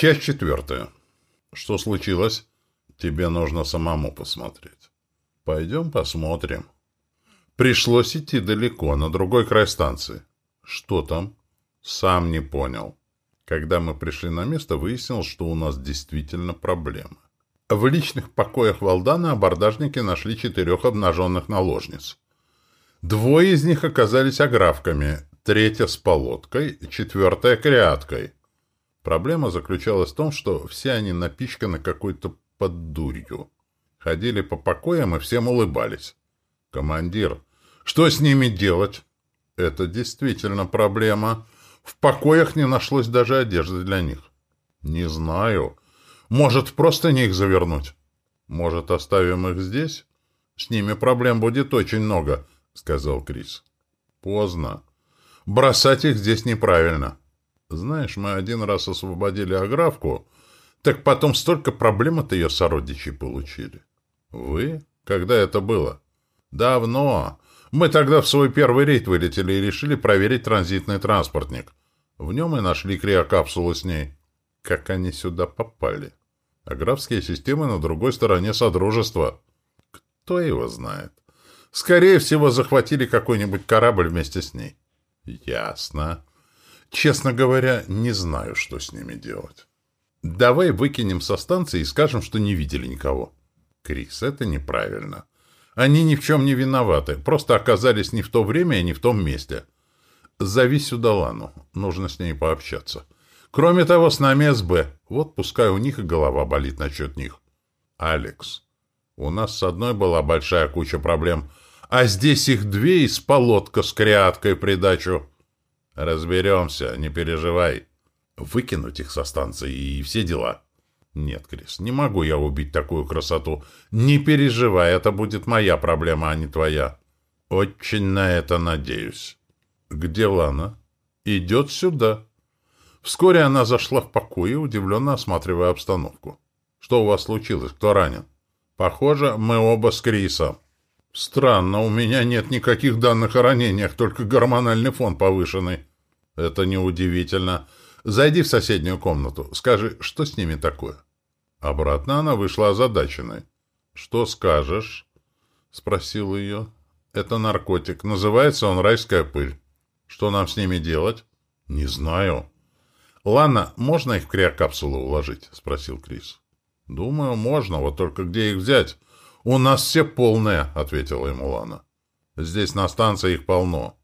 Часть четвертая. Что случилось? Тебе нужно самому посмотреть. Пойдем посмотрим. Пришлось идти далеко, на другой край станции. Что там? Сам не понял. Когда мы пришли на место, выяснилось, что у нас действительно проблема. В личных покоях Валдана абордажники нашли четырех обнаженных наложниц. Двое из них оказались аграфками, третья с полоткой, четвертая креаткой. Проблема заключалась в том, что все они напичканы какой-то поддурью. Ходили по покоям и всем улыбались. «Командир, что с ними делать?» «Это действительно проблема. В покоях не нашлось даже одежды для них». «Не знаю. Может, просто не их завернуть?» «Может, оставим их здесь?» «С ними проблем будет очень много», — сказал Крис. «Поздно. Бросать их здесь неправильно. Знаешь, мы один раз освободили Аграфку, так потом столько проблем от ее сородичей получили. Вы? Когда это было? Давно. Мы тогда в свой первый рейд вылетели и решили проверить транзитный транспортник. В нем и нашли криокапсулу с ней. Как они сюда попали? Аграфские системы на другой стороне Содружества. Кто его знает? Скорее всего, захватили какой-нибудь корабль вместе с ней. Ясно. Честно говоря, не знаю, что с ними делать. Давай выкинем со станции и скажем, что не видели никого. Крис, это неправильно. Они ни в чем не виноваты, просто оказались не в то время и не в том месте. Зови сюда Лану, нужно с ней пообщаться. Кроме того, с нами СБ. Вот пускай у них и голова болит насчет них. Алекс, у нас с одной была большая куча проблем, а здесь их две и с полотка с кряткой придачу. Разберемся, не переживай. Выкинуть их со станции и все дела. Нет, Крис, не могу я убить такую красоту. Не переживай, это будет моя проблема, а не твоя. Очень на это надеюсь. Где Лана? Идет сюда. Вскоре она зашла в покое, удивленно осматривая обстановку. Что у вас случилось? Кто ранен? Похоже, мы оба с Крисом. Странно, у меня нет никаких данных о ранениях, только гормональный фон повышенный. Это неудивительно. Зайди в соседнюю комнату. Скажи, что с ними такое? Обратно она вышла озадаченной. Что скажешь? Спросил ее. Это наркотик. Называется он райская пыль. Что нам с ними делать? Не знаю. Ладно, можно их в криокапсулу уложить? Спросил Крис. Думаю, можно, вот только где их взять? «У нас все полные», — ответила ему Лана. «Здесь на станции их полно».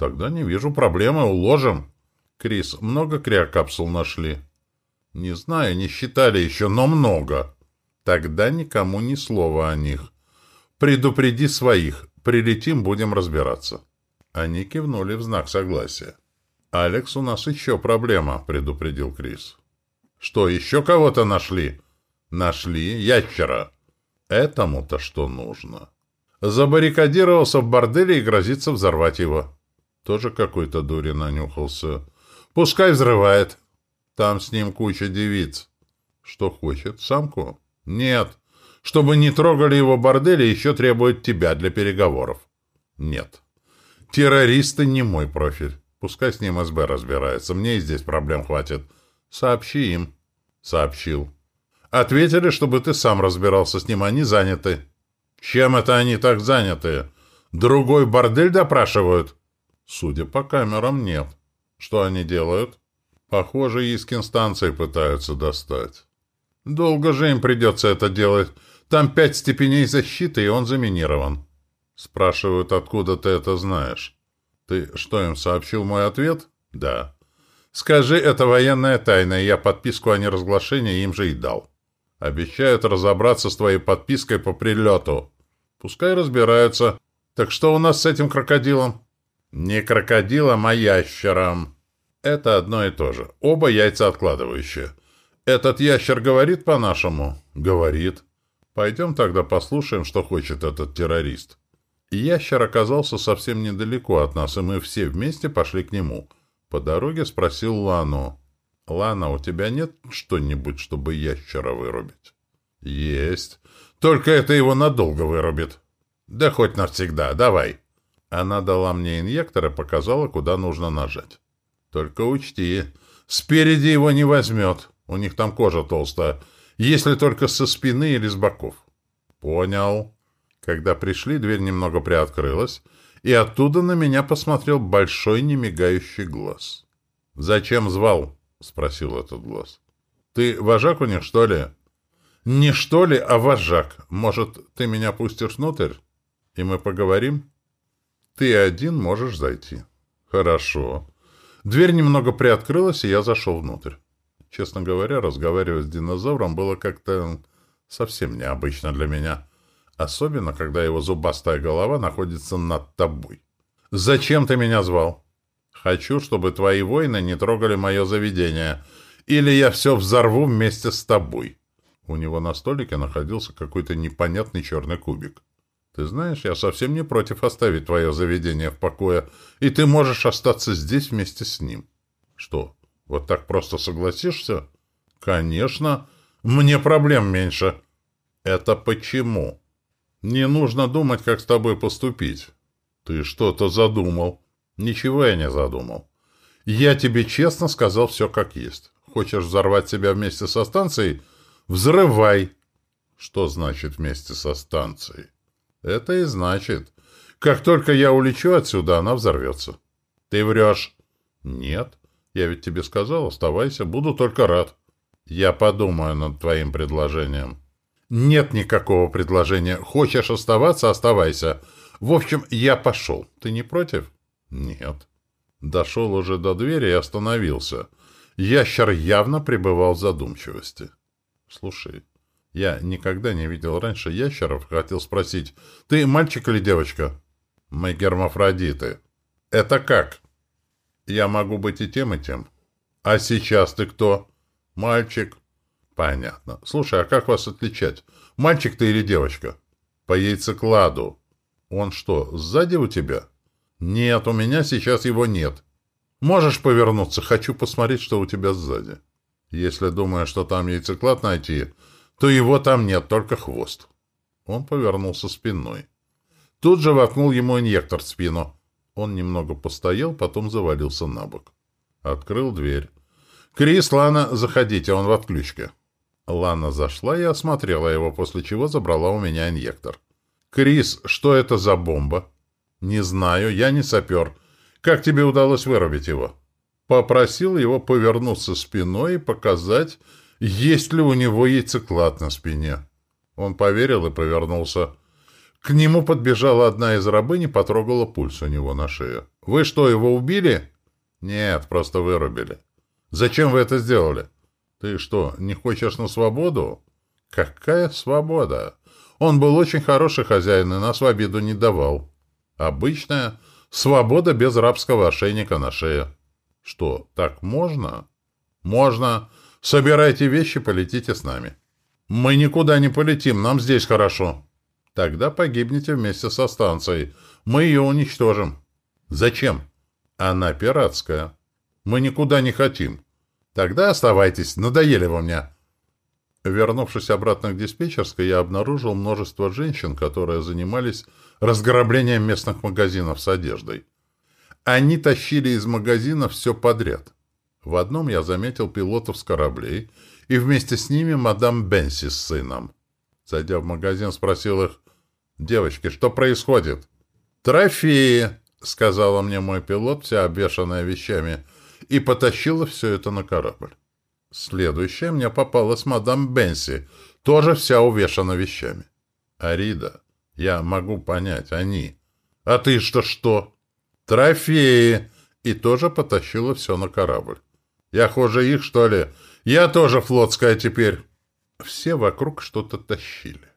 «Тогда не вижу проблемы, уложим». «Крис, много криокапсул нашли?» «Не знаю, не считали еще, но много». «Тогда никому ни слова о них. Предупреди своих. Прилетим, будем разбираться». Они кивнули в знак согласия. «Алекс, у нас еще проблема», — предупредил Крис. «Что, еще кого-то нашли?» «Нашли ящера». Этому-то что нужно? Забаррикадировался в борделе и грозится взорвать его. Тоже какой-то дури нанюхался. Пускай взрывает. Там с ним куча девиц. Что хочет? Самку? Нет. Чтобы не трогали его бордели, еще требует тебя для переговоров. Нет. Террористы не мой профиль. Пускай с ним СБ разбирается. Мне и здесь проблем хватит. Сообщи им. Сообщил. Ответили, чтобы ты сам разбирался с ним, они заняты. Чем это они так заняты? Другой бордель допрашивают? Судя по камерам, нет. Что они делают? Похоже, иск инстанции пытаются достать. Долго же им придется это делать. Там пять степеней защиты, и он заминирован. Спрашивают, откуда ты это знаешь. Ты что, им сообщил мой ответ? Да. Скажи, это военная тайна, и я подписку о неразглашении им же и дал. Обещают разобраться с твоей подпиской по прилету. Пускай разбираются. Так что у нас с этим крокодилом? Не крокодилом, а ящером. Это одно и то же. Оба яйца откладывающие. Этот ящер говорит по-нашему? Говорит. Пойдем тогда послушаем, что хочет этот террорист. Ящер оказался совсем недалеко от нас, и мы все вместе пошли к нему. По дороге спросил Лану. «Лана, у тебя нет что-нибудь, чтобы ящера вырубить?» «Есть. Только это его надолго вырубит». «Да хоть навсегда. Давай». Она дала мне инъектор и показала, куда нужно нажать. «Только учти, спереди его не возьмет. У них там кожа толстая. Если только со спины или с боков. Понял. Когда пришли, дверь немного приоткрылась, и оттуда на меня посмотрел большой немигающий глаз. «Зачем звал?» — спросил этот глаз. «Ты вожак у них, что ли?» «Не что ли, а вожак. Может, ты меня пустишь внутрь, и мы поговорим?» «Ты один можешь зайти». «Хорошо». Дверь немного приоткрылась, и я зашел внутрь. Честно говоря, разговаривать с динозавром было как-то совсем необычно для меня. Особенно, когда его зубастая голова находится над тобой. «Зачем ты меня звал?» «Хочу, чтобы твои воины не трогали мое заведение, или я все взорву вместе с тобой». У него на столике находился какой-то непонятный черный кубик. «Ты знаешь, я совсем не против оставить твое заведение в покое, и ты можешь остаться здесь вместе с ним». «Что, вот так просто согласишься?» «Конечно. Мне проблем меньше». «Это почему?» Не нужно думать, как с тобой поступить. Ты что-то задумал. Ничего я не задумал. Я тебе честно сказал все как есть. Хочешь взорвать себя вместе со станцией? Взрывай. Что значит вместе со станцией? Это и значит. Как только я улечу отсюда, она взорвется. Ты врешь. Нет. Я ведь тебе сказал, оставайся, буду только рад. Я подумаю над твоим предложением. «Нет никакого предложения. Хочешь оставаться — оставайся. В общем, я пошел. Ты не против?» «Нет». Дошел уже до двери и остановился. Ящер явно пребывал в задумчивости. «Слушай, я никогда не видел раньше ящеров. Хотел спросить, ты мальчик или девочка?» «Мы гермафродиты». «Это как?» «Я могу быть и тем, и тем». «А сейчас ты кто?» «Мальчик». Понятно. Слушай, а как вас отличать? Мальчик ты или девочка? По яйцекладу. Он что, сзади у тебя? Нет, у меня сейчас его нет. Можешь повернуться? Хочу посмотреть, что у тебя сзади. Если думаешь, что там яйцеклад найти, то его там нет, только хвост. Он повернулся спиной. Тут же воткнул ему инъектор в спину. Он немного постоял, потом завалился на бок. Открыл дверь. «Крис, Лана, заходите, он в отключке». Лана зашла и осмотрела его, после чего забрала у меня инъектор. «Крис, что это за бомба?» «Не знаю, я не сапер. Как тебе удалось вырубить его?» Попросил его повернуться спиной и показать, есть ли у него яйцеклад на спине. Он поверил и повернулся. К нему подбежала одна из рабынь и потрогала пульс у него на шее. «Вы что, его убили?» «Нет, просто вырубили». «Зачем вы это сделали?» Ты что, не хочешь на свободу? Какая свобода? Он был очень хороший хозяин и нас в обиду не давал. Обычная свобода без рабского ошейника на шее. Что, так можно? Можно. Собирайте вещи, полетите с нами. Мы никуда не полетим, нам здесь хорошо. Тогда погибнете вместе со станцией. Мы ее уничтожим. Зачем? Она пиратская. Мы никуда не хотим. Тогда оставайтесь, надоели вы мне. Вернувшись обратно к диспетчерской, я обнаружил множество женщин, которые занимались разграблением местных магазинов с одеждой. Они тащили из магазина все подряд. В одном я заметил пилотов с кораблей, и вместе с ними мадам Бенси с сыном. Зайдя в магазин, спросил их, «Девочки, что происходит?» «Трофеи», — сказала мне мой пилот, вся обвешанная вещами, — и потащила все это на корабль. Следующая мне попалась мадам Бенси, тоже вся увешана вещами. Арида, я могу понять, они. А ты что-что? Трофеи! И тоже потащила все на корабль. Я хуже их, что ли? Я тоже флотская теперь. Все вокруг что-то тащили.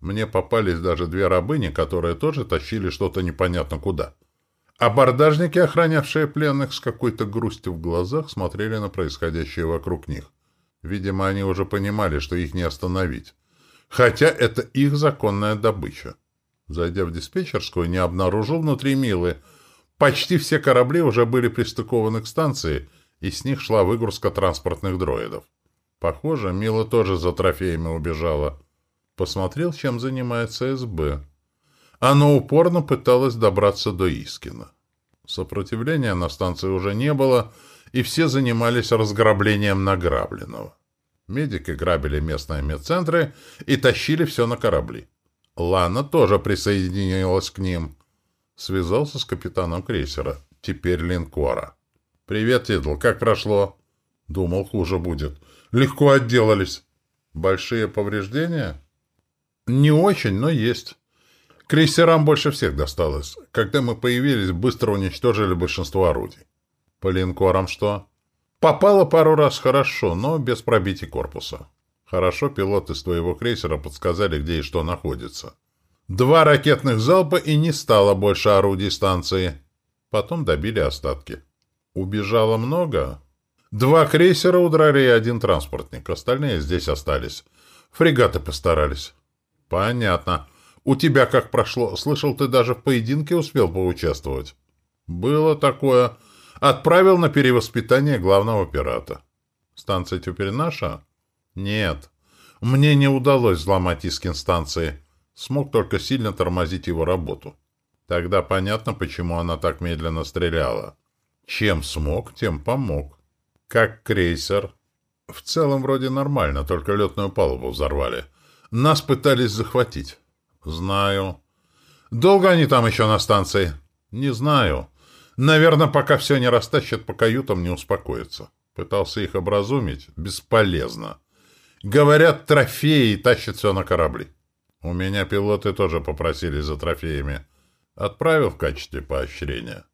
Мне попались даже две рабыни, которые тоже тащили что-то непонятно куда. — Абордажники, охранявшие пленных, с какой-то грустью в глазах смотрели на происходящее вокруг них. Видимо, они уже понимали, что их не остановить. Хотя это их законная добыча. Зайдя в диспетчерскую, не обнаружил внутри Милы. Почти все корабли уже были пристыкованы к станции, и с них шла выгрузка транспортных дроидов. Похоже, Мила тоже за трофеями убежала. Посмотрел, чем занимается СБ. Оно упорно пыталось добраться до Искина. Сопротивления на станции уже не было, и все занимались разграблением награбленного. Медики грабили местные медцентры и тащили все на корабли. Лана тоже присоединилась к ним. Связался с капитаном крейсера, теперь линкора. «Привет, Тидл, как прошло?» «Думал, хуже будет. Легко отделались». «Большие повреждения?» «Не очень, но есть». Крейсерам больше всех досталось. Когда мы появились, быстро уничтожили большинство орудий. По линкорам что? Попало пару раз хорошо, но без пробития корпуса. Хорошо пилоты с твоего крейсера подсказали, где и что находится. Два ракетных залпа и не стало больше орудий станции. Потом добили остатки. Убежало много? Два крейсера удрали и один транспортник. Остальные здесь остались. Фрегаты постарались. Понятно. У тебя как прошло? Слышал, ты даже в поединке успел поучаствовать. Было такое. Отправил на перевоспитание главного пирата. Станция теперь наша? Нет. Мне не удалось взломать Искин станции. Смог только сильно тормозить его работу. Тогда понятно, почему она так медленно стреляла. Чем смог, тем помог. Как крейсер. В целом вроде нормально, только летную палубу взорвали. Нас пытались захватить. «Знаю». «Долго они там еще на станции?» «Не знаю. Наверное, пока все не растащат по каютам, не успокоятся». Пытался их образумить. Бесполезно. Говорят, трофеи тащат все на корабли. У меня пилоты тоже попросили за трофеями. Отправил в качестве поощрения.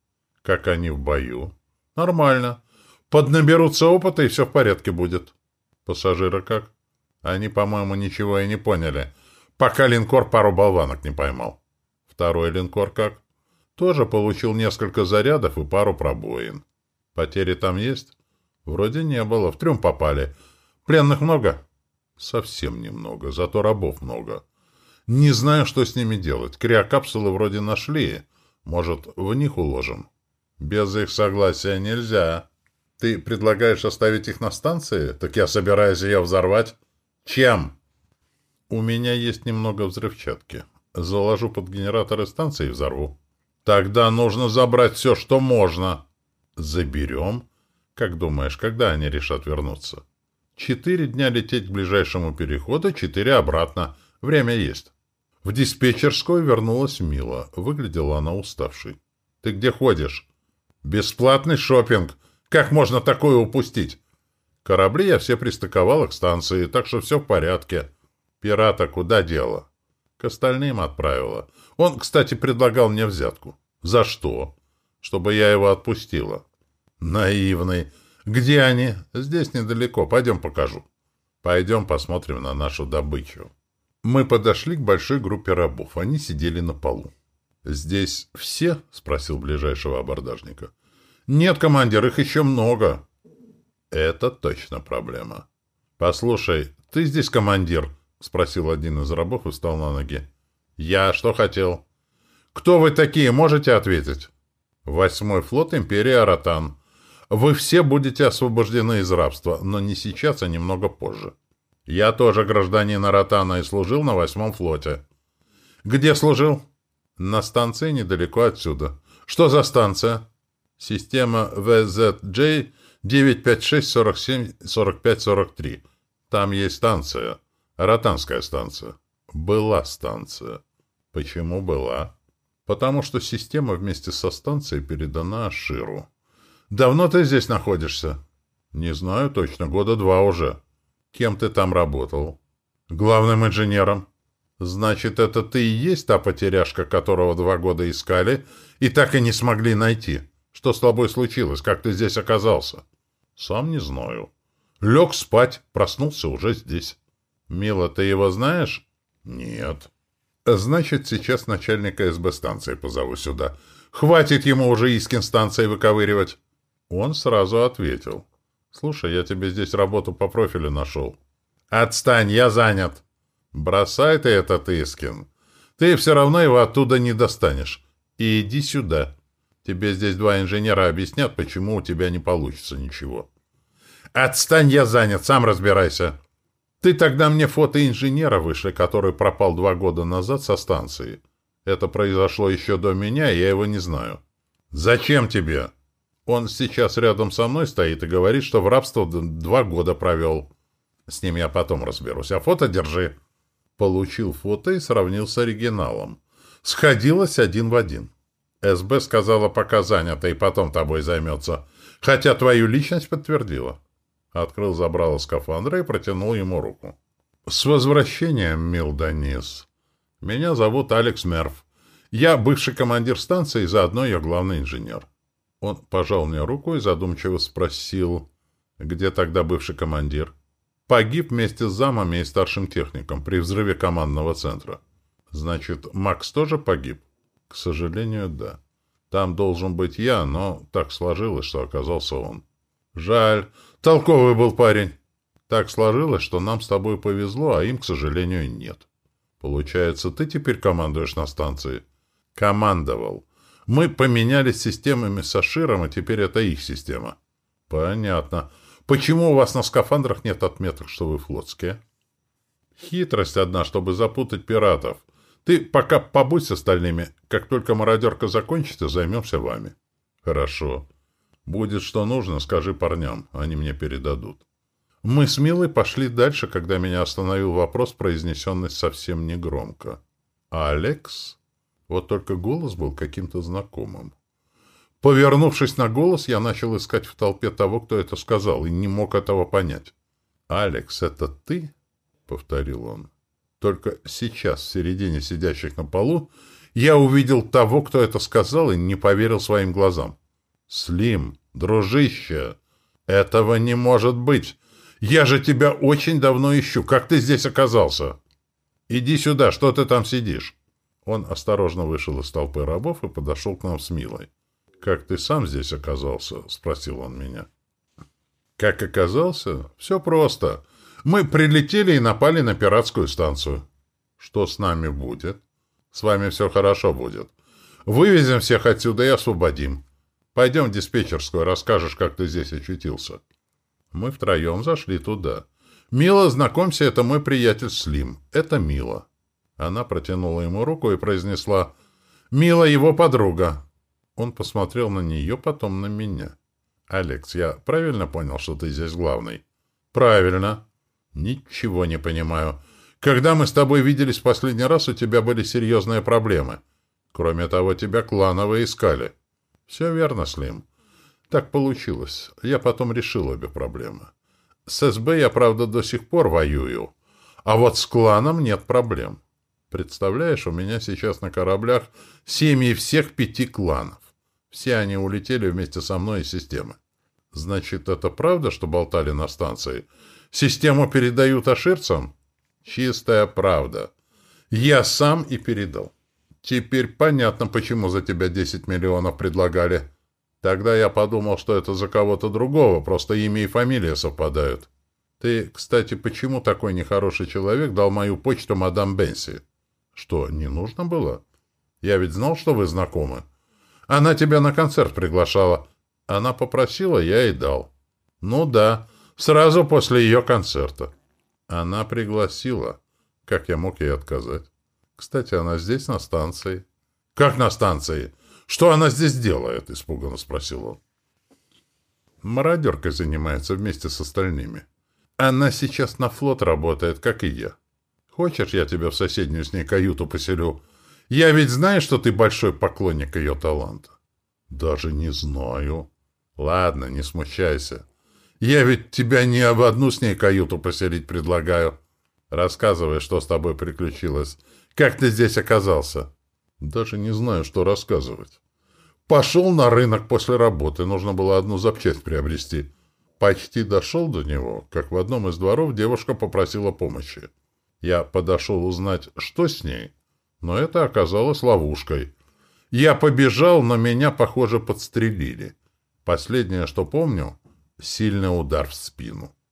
Как они в бою. Нормально. Поднаберутся опыта, и все в порядке будет. Пассажиры как? Они, по-моему, ничего и не поняли пока линкор пару болванок не поймал. Второй линкор как? Тоже получил несколько зарядов и пару пробоин. Потери там есть? Вроде не было, в трюм попали. Пленных много? Совсем немного, зато рабов много. Не знаю, что с ними делать. Криокапсулы вроде нашли. Может, в них уложим? Без их согласия нельзя. Ты предлагаешь оставить их на станции? Так я собираюсь ее взорвать. Чем? «У меня есть немного взрывчатки. Заложу под генераторы станции и взорву». «Тогда нужно забрать все, что можно». «Заберем?» «Как думаешь, когда они решат вернуться?» «Четыре дня лететь к ближайшему переходу, четыре обратно. Время есть». В диспетчерскую вернулась Мила. Выглядела она уставшей. «Ты где ходишь?» «Бесплатный шопинг. Как можно такое упустить?» «Корабли я все пристыковала к станции, так что все в порядке». Пирата куда дело? К остальным отправила. Он, кстати, предлагал мне взятку. За что? Чтобы я его отпустила. Наивный. Где они? Здесь недалеко. Пойдем покажу. Пойдем посмотрим на нашу добычу. Мы подошли к большой группе рабов. Они сидели на полу. «Здесь все?» — спросил ближайшего абордажника. «Нет, командир, их еще много». «Это точно проблема». «Послушай, ты здесь командир?» — спросил один из рабов и встал на ноги. «Я что хотел?» «Кто вы такие, можете ответить?» «Восьмой флот Империи Аратан. Вы все будете освобождены из рабства, но не сейчас, а немного позже. Я тоже гражданин Аратана и служил на восьмом флоте». «Где служил?» «На станции недалеко отсюда». «Что за станция?» «Система VZJ 956-47-45-43. Там есть станция». Ротанская станция. Была станция. Почему была? Потому что система вместе со станцией передана Аширу. Давно ты здесь находишься? Не знаю точно, года два уже. Кем ты там работал? Главным инженером. Значит, это ты и есть та потеряшка, которого два года искали и так и не смогли найти. Что с тобой случилось? Как ты здесь оказался? Сам не знаю. Лег спать, проснулся уже здесь. «Мила, ты его знаешь?» «Нет». «Значит, сейчас начальника СБ станции позову сюда. Хватит ему уже Искин станции выковыривать». Он сразу ответил. «Слушай, я тебе здесь работу по профилю нашел». «Отстань, я занят». «Бросай ты этот Искин. Ты все равно его оттуда не достанешь. И иди сюда. Тебе здесь два инженера объяснят, почему у тебя не получится ничего». «Отстань, я занят, сам разбирайся». Ты тогда мне фото инженера вышли, который пропал два года назад со станции. Это произошло еще до меня, я его не знаю. Зачем тебе? Он сейчас рядом со мной стоит и говорит, что в рабство два года провел. С ним я потом разберусь. А фото держи. Получил фото и сравнил с оригиналом. Сходилось один в один. СБ сказала, пока занята, и потом тобой займется. Хотя твою личность подтвердила. Открыл забрало скафандра и протянул ему руку. «С возвращением, мил Данис. Меня зовут Алекс Мерф. Я бывший командир станции и заодно ее главный инженер». Он пожал мне руку и задумчиво спросил, где тогда бывший командир. «Погиб вместе с замами и старшим техником при взрыве командного центра». «Значит, Макс тоже погиб?» «К сожалению, да. Там должен быть я, но так сложилось, что оказался он». «Жаль. Толковый был парень. Так сложилось, что нам с тобой повезло, а им, к сожалению, нет. Получается, ты теперь командуешь на станции? Командовал. Мы поменялись системами с Аширом, и теперь это их система. Понятно. Почему у вас на скафандрах нет отметок, что вы флотские? Хитрость одна, чтобы запутать пиратов. Ты пока побудь с остальными. Как только мародерка закончится, займемся вами. Хорошо. Будет что нужно, скажи парням, они мне передадут. Мы с Милой пошли дальше, когда меня остановил вопрос, произнесенный совсем негромко. «Алекс?» Вот только голос был каким-то знакомым. Повернувшись на голос, я начал искать в толпе того, кто это сказал, и не мог этого понять. «Алекс, это ты?» — повторил он. Только сейчас, в середине сидящих на полу, я увидел того, кто это сказал, и не поверил своим глазам. «Слим, дружище, этого не может быть! Я же тебя очень давно ищу! Как ты здесь оказался?» «Иди сюда, что ты там сидишь?» Он осторожно вышел из толпы рабов и подошел к нам с Милой. «Как ты сам здесь оказался?» — спросил он меня. «Как оказался? Все просто. Мы прилетели и напали на пиратскую станцию». «Что с нами будет?» «С вами все хорошо будет. Вывезем всех отсюда и освободим. Пойдем в диспетчерскую, расскажешь, как ты здесь очутился. Мы втроем зашли туда. Мила, знакомься, это мой приятель Слим. Это Мила. Она протянула ему руку и произнесла «Мила его подруга». Он посмотрел на нее, потом на меня. «Алекс, я правильно понял, что ты здесь главный?» «Правильно». «Ничего не понимаю. Когда мы с тобой виделись в последний раз, у тебя были серьезные проблемы. Кроме того, тебя клановые искали». Все верно, Слим. Так получилось. Я потом решил обе проблемы. С СБ я, правда, до сих пор воюю. А вот с кланом нет проблем. Представляешь, у меня сейчас на кораблях семьи всех пяти кланов. Все они улетели вместе со мной из системы. Значит, это правда, что болтали на станции? Систему передают аширцам? Чистая правда. Я сам и передал. Теперь понятно, почему за тебя 10 миллионов предлагали. Тогда я подумал, что это за кого-то другого, просто имя и фамилия совпадают. Ты, кстати, почему такой нехороший человек дал мою почту мадам Бенси? Что, не нужно было? Я ведь знал, что вы знакомы. Она тебя на концерт приглашала. Она попросила, я и дал. Ну да, сразу после ее концерта. Она пригласила. Как я мог ей отказать? Кстати, она здесь, на станции. — Как на станции? Что она здесь делает? — испуганно спросил он. Мародеркой занимается вместе с остальными. Она сейчас на флот работает, как и я. Хочешь, я тебя в соседнюю с ней каюту поселю? Я ведь знаю, что ты большой поклонник ее таланта. Даже не знаю. Ладно, не смущайся. Я ведь тебя не об одну с ней каюту поселить предлагаю. Рассказывай, что с тобой приключилось. Как ты здесь оказался? Даже не знаю, что рассказывать. Пошел на рынок после работы. Нужно было одну запчасть приобрести. Почти дошел до него, как в одном из дворов девушка попросила помощи. Я подошел узнать, что с ней, но это оказалось ловушкой. Я побежал, но меня, похоже, подстрелили. Последнее, что помню — сильный удар в спину.